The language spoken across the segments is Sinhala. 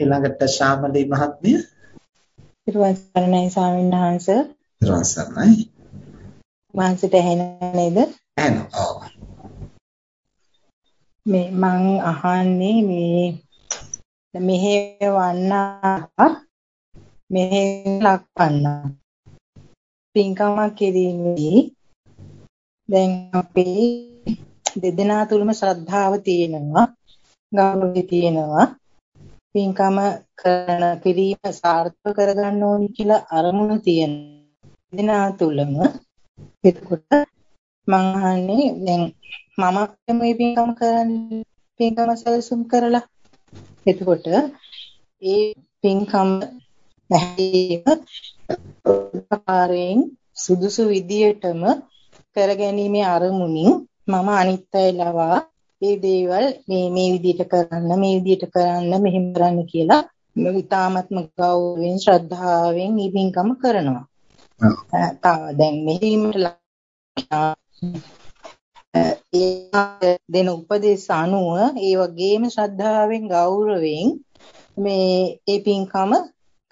ඊළඟට ශාමලී මහත්මිය. ඊට සරණයි ස්වාමීන් වහන්සේ. ඊට සරණයි. වහන්සේට ඇහෙන නේද? ඇහෙනවා. ඔව්. මේ මං අහන්නේ මේ මෙහෙවන්නා මෙහෙ ලක්වන්නා පින්කම කිරීමේදී දැන් අපේ දෙදෙනා තුලම ශ්‍රද්ධාව තියෙනවා ගෞරවය තියෙනවා පින්කම කරන කිරීම සාර්ථක කරගන්න ඕනි කියලා අරමුණ තියෙන දෙදෙනා තුලම එතකොට මං අහන්නේ දැන් මම මේ පින්කම කරන්නේ පින්කම සැලසුම් කරලා. එතකොට ඒ පින්කම් නැහැීම ආකාරයෙන් සුදුසු විදියටම කරගැනීමේ අරමුණින් මම අනිත්‍යය ලවා මේ දේවල් මේ මේ විදිහට කරන්න මේ විදිහට කරන්න මෙහෙම කරන්න කියලා ඉතාමත්ම ගෞරවයෙන් ශ්‍රද්ධාවෙන් මේ පින්කම කරනවා. දැන් මෙහිමට ඒ දෙන උපදේශ අනුව ඒ වගේම ශ්‍රද්ධාවෙන් ගෞරවයෙන් මේ ඒ පින්කම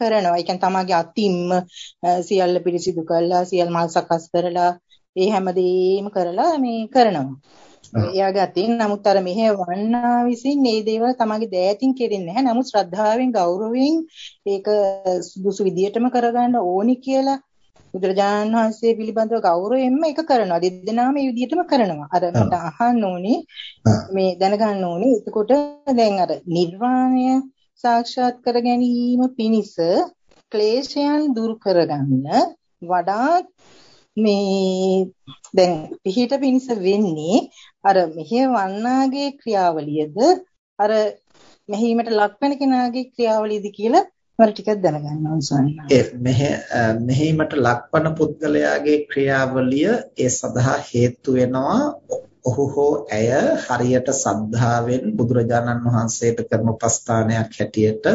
කරනවා. ඒ කියන්නේ තමාගේ අතින්ම සියල්ල පිරිසිදු කරලා සියල් මල් සකස් කරලා ඒ හැමදේම කරලා මේ කරනවා. එයාගේ අතින් නමුත් අර මෙහෙ වන්නා විසින් මේ දේවල් තමගේ දෑතින් කෙරෙන්නේ නැහැ. නමුත් ශ්‍රද්ධාවෙන් ගෞරවයෙන් ඒක සුදුසු විදියටම කරගන්න ඕනි කියලා බුදුරජාණන් වහන්සේ පිළිබඳව ගෞරවයෙන්ම ඒක කරනවා. දෙදෙනාම මේ විදිහටම කරනවා. අර මට අහන්න ඕනේ මේ දැනගන්න ඕනේ. එතකොට දැන් අර නිර්වාණය සාක්ෂාත් කර ගැනීම පිණිස ක්ලේශයන් දුරු කරගන්න වඩාත් මේ දැන් පිහිට පිණිස වෙන්නේ අර මෙහෙ වන්නාගේ ක්‍රියාවලියද? අර මෙහීමට ලක් වෙන කෙනාගේ ක්‍රියාවලියද කියලා මට ටිකක් දැනගන්න ඕන ඒ මෙහෙ මෙහෙීමට ලක්වන පුද්ගලයාගේ ක්‍රියාවලිය ඒ සඳහා හේතු වෙනවා ඔහු හෝ ඇය හරියට සද්ධාවෙන් බුදුරජාණන් වහන්සේට කරන උපස්ථානයක් හැටියට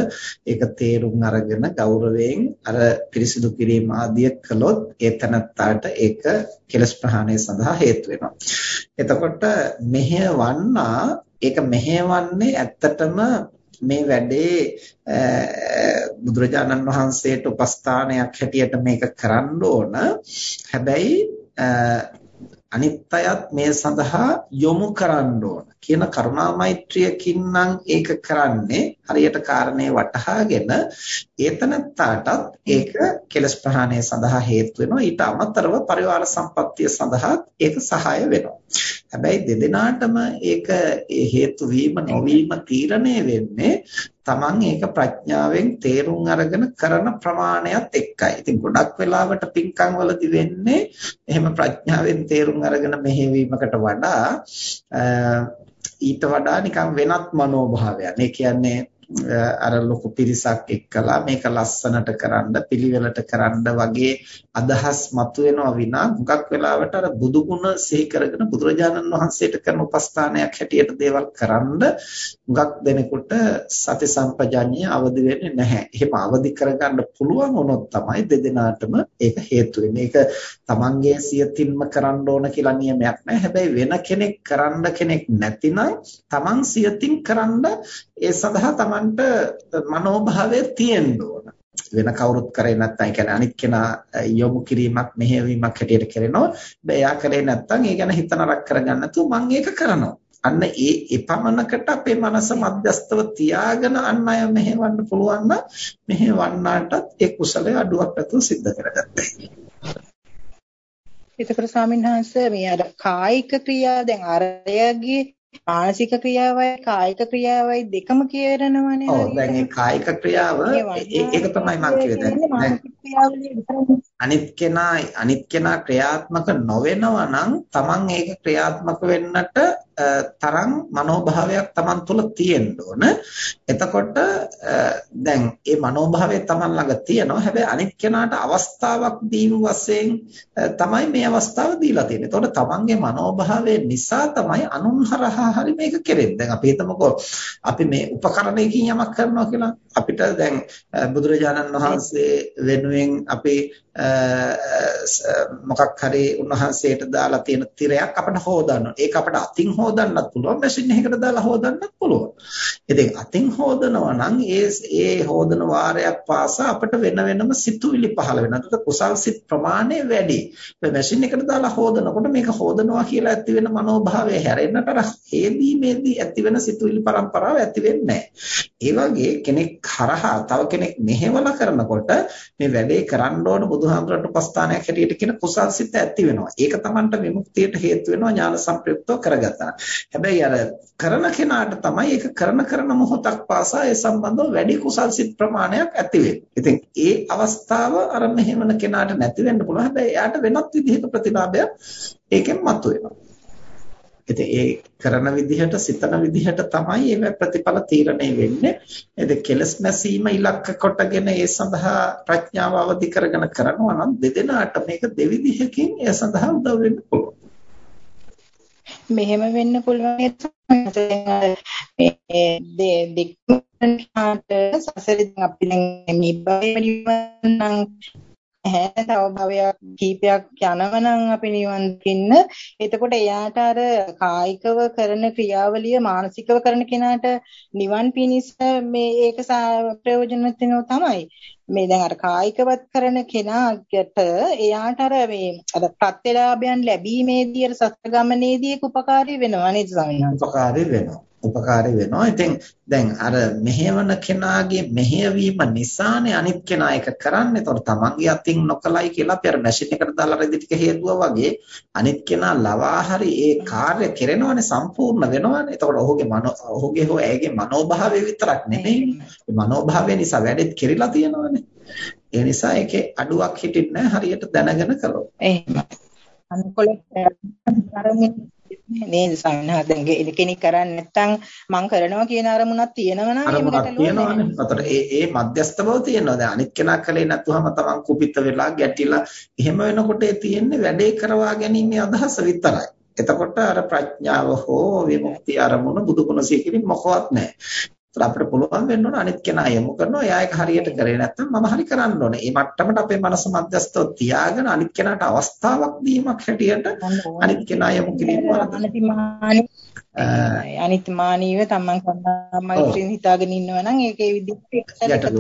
ඒක තේරුම් අරගෙන ගෞරවයෙන් අර පිරිසිදු කිරීම ආදිය කළොත් ඒ තනත්තාට ඒක කෙලස් ප්‍රහාණය සඳහා හේතු වෙනවා. එතකොට මෙහෙවන්නා ඒක මෙහෙවන්නේ ඇත්තටම මේ වැඩේ බුදුරජාණන් වහන්සේට උපස්ථානයක් හැටියට මේක කරන්න ඕන. හැබැයි අනිත් අයත් මේ සඳහා යොමු කරන්න ඕන. කියන කරුණා මෛත්‍රියකින් නම් ඒක කරන්නේ හරියට කාරණේ වටහාගෙන ඒතනත්තාටත් ඒක කෙලස් ප්‍රහාණය සඳහා හේතු වෙනවා. ඊට අමතරව පරිවාර සම්පත්තිය සඳහා ඒක සහාය වෙනවා. හැබැයි දෙදෙනාටම ඒක හේතු වීම නොවීම තීරණය වෙන්නේ Taman ඒක ප්‍රඥාවෙන් තේරුම් අරගෙන කරන ප්‍රමාණයත් එක්කයි. ඉතින් ගොඩක් වෙලාවට පින්කම් වලදී වෙන්නේ එහෙම ප්‍රඥාවෙන් තේරුම් අරගෙන මෙහෙවීමකට වඩා ඊට වඩා නිකන් වෙනත් මනෝභාවයක්. ඒ කියන්නේ අර ලොකු පිරිසක් එක්කලා මේක ලස්සනට කරන්න පිළිවෙලට කරන්න වගේ අදහස් මතුවෙනවා විනා මුගක් වෙලාවට අර බුදු ගුණ සිහි කරගෙන බුදුරජාණන් වහන්සේට කරන උපස්ථානයක් හැටියට දේවල් කරන්න මුගක් දෙනෙකුට සති සම්පජඤ්ඤය අවදි වෙන්නේ නැහැ. එහෙම අවදි කරගන්න පුළුවන් වුණොත් තමයි දෙදෙනාටම ඒක හේතු වෙන්නේ. ඒක තමන්ගේ සියතින්ම කරන්න ඕන කියලා නියමයක් නැහැ. හැබැයි වෙන කෙනෙක් කරන්න කෙනෙක් නැතිනම් තමන් සියතින් කරන්න ඒ සඳහා තමන්ට මනෝභාවය තියෙන්න ඕන. වෙන කවුරුත් කරේ නැත්නම් කියන්නේ අනිත් කෙනා යොමු කිරීමක් මෙහෙයවීමක් හැටියට කරනවා. එයා කරේ නැත්නම් ඒ ගැන හිත නරක කරගන්න නැතුව මම ඒක කරනවා. අන්න ඒ එපමණකට අපේ මනස මධ්‍යස්තව තියාගෙන අන් අය මෙහෙවන්න පුළුවන් නම් මෙහෙවන්නාටත් ඒ කුසලයේ අඩුවක් නැතුව සිද්ධ කරගත්තා. එතකොට ස්වාමීන් වහන්සේ මේ අර කායික ක්‍රියා දැන් අරයගේ මානසික ක්‍රියාවයි කායික ක්‍රියාවයි දෙකම කියරනවනේ. ඔව් දැන් මේ කායික ක්‍රියාව ඒක තමයි මම කිව්වේ දැන්. අනිත් කෙනා අනිත් කෙනා ක්‍රියාත්මක නොවෙනවා නම් Taman ඒක ක්‍රියාත්මක වෙන්නට තරම් මනෝභාවයක් Taman තුල තියෙන්න ඕන. එතකොට දැන් ඒ මනෝභාවය Taman ළඟ තියෙනවා. හැබැයි අනිත් කෙනාට අවස්ථාවක් දීම වශයෙන් තමයි මේ අවස්ථාව දීලා තියෙන්නේ. එතකොට Tamanගේ මනෝභාවය නිසා තමයි අනුන් හරහා හරි මේක කෙරෙන්නේ. දැන් අපි හිතමුකෝ අපි මේ උපකරණයකින් යමක් කරනවා කියලා. අපිට දැන් බුදුරජාණන් වහන්සේ වෙනුවෙන් අපි මොකක් හරි උන්වහන්සේට දාලා තියෙන තිරයක් අපිට හොදන්න. ඒක අපිට අතින් හොදන්නත් පුළුවන් මැෂින් එකකට දාලා හොදන්නත් පුළුවන්. ඉතින් අතින් හොදනවා නම් ඒ ඒ හොදන වාරයක් පාසා අපිට වෙන වෙනම සිතුවිලි පහළ වෙනවා. ඒකට කුසල් සිත් ප්‍රමාණය වැඩි. ඒ මැෂින් එකට දාලා හොදනකොට මේක හොදනවා කියලා ඇති වෙන මනෝභාවය හැරෙන්නට අර හේදීමේදී ඇති වෙන සිතුවිලි පරම්පරාව ඇති වෙන්නේ ඒ වගේ කෙනෙක් හරහා තව කෙනෙක් මෙහෙवला කරනකොට මේ වැඩේ කරන්න ඕන බුදුහාමුදුරන්ට උපස්ථානයක් හැටියට කියන කුසල් සිත් ඇති වෙනවා. ඒක Tamanට විමුක්තියට හේතු වෙනවා ඥාන සම්ප්‍රයුක්තව කරගත්තා. හැබැයි අර කරන කෙනාට තමයි ඒක කරන කරන මොහොතක් පාසා ඒ සම්බන්ධව වැඩි කුසල් සිත් ප්‍රමාණයක් ඇති වෙන්නේ. ඉතින් ඒ අවස්ථාව අර මෙහෙමන කෙනාට නැති වෙන්න පුළුවන්. හැබැයි එයාට වෙනත් විදිහක ප්‍රතිලාභයක් ඒකෙන් මතුවෙනවා. ඉතින් ඒ කරන විදිහට සිතන විදිහට තමයි මේ ප්‍රතිඵල තීරණය වෙන්නේ. එද කෙලස් නැසීම ඉලක්ක කොටගෙන ඒ සඳහා ප්‍රඥාව අවදි කරගෙන කරනවා නම් දෙදෙනාට මේක දෙවිධයකින් ඒ සඳහා උදව් වෙන්න පුළුවන්. මෙහෙම වෙන්න පුළුවන් මේ දෙකකට සසරෙන් අපි දැන් මේ බය නම් හැ තව භවයක් කීපයක් යනවනම් අපි නිවන් දකින්න. එතකොට එයාට අර කායිකව කරන ක්‍රියාවලිය මානසිකව කරන කෙනාට නිවන් පිණිස මේ ඒක ප්‍රයෝජනවත් වෙනව තමයි. මේ දැන් අර කායිකවත් කරන කෙනාට එයාට අර මේ අර ප්‍රත්‍යලාභයන් ලැබීමේදී අර සත්‍ය ගමනේදී ඒක උපකාරී වෙනවා නේද ස්වාමීන් වහන්සේ? උපකාරී වෙනවා. උපකාරී වෙනවා. ඉතින් දැන් අර මෙහෙවන කෙනාගේ මෙහෙයවීම නිසානේ අනිත් කෙනා එක කරන්නේ. ඒතකොට තමන්ගේ අතින් නොකලයි කියලා අපි අර මැෂින් එකට දාලා රෙදි ටික හේතුවා වගේ අනිත් කෙනා ලවා හරි ඒ කාර්ය කෙරෙනවනේ සම්පූර්ණ වෙනවනේ. ඒතකොට ඔහුගේ මනෝ ඔහුගේ හෝ ඇයගේ මනෝභාවය විතරක් නෙමෙයි. ඒ මනෝභාවය නිසා වැඩෙත් කෙරිලා තියෙනවනේ. ඒ නිසා ඒකේ අඩුවක් හිටින්නේ හරියට දැනගෙන කළොත්. එහෙමයි. අනිකොල නේද සංඝා දැන් කෙනෙක් කරන්නේ නැත්නම් මං කරනවා කියන අරමුණක් තියෙනවනම් අරමුණක් තියෙනවනේ. අතට ඒ ඒ මධ්‍යස්ත බව තියෙනවා. දැන් අනිත් කෙනා කලේ නැතුවම තමන් කුපිත වෙලා ගැටිලා එහෙම වෙනකොට ඒ තියෙන්නේ වැඩේ කරවා ගැනීමේ අදහස විතරයි. එතකොට අර ප්‍රඥාව හෝ විමුක්ති අරමුණ බුදුගුණ සීකිරින් මොකවත් නැහැ. අපිට පුළුවන් වෙන්න ඕන අනිත් කෙනා යොමු කරනවා. එයා ඒක හරියට කරේ නැත්නම් මම හරි කරන්න ඕනේ. මේ මට්ටමට අපේ මනස මධ්‍යස්තව තියාගෙන අනිත් කෙනාට අවස්ථාවක් දීමක් හැටියට අනිත් කෙනා යොමු කිරීම අනිත්මානීව තමන් සම්මායිත්‍රින් හිතාගෙන ඉන්නවා නම් ඒකේ විදිහට එකම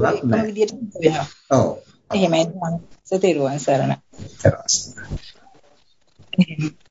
විදිහට වෙනවා. ඔව්. එහෙමයි. සතේරුවන් සරණ. සරණ.